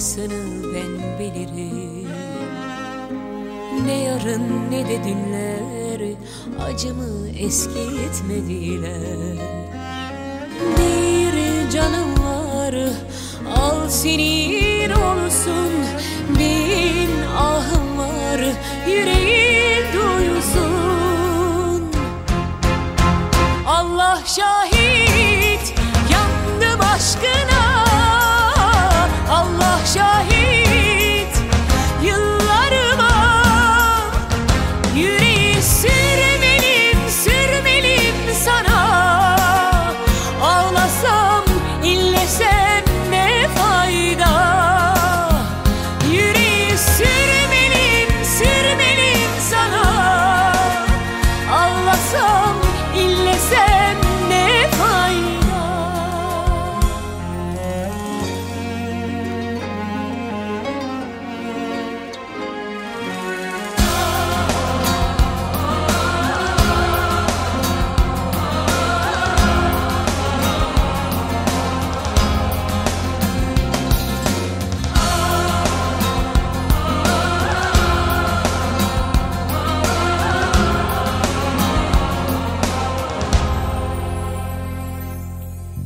Sonrasını ben bilirim. Ne yarın ne de dünler Acımı eskitmediler. Bir canım var Al senin olsun. Bin ahım var Yüreği duysun Allah şahit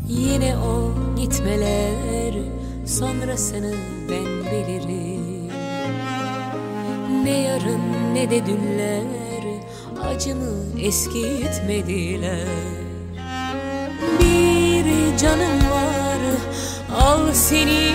Yine o gitmeler sonrasını ben bilirim. Ne yarın ne de dünler acımı eskitmediler. Bir canım var al senin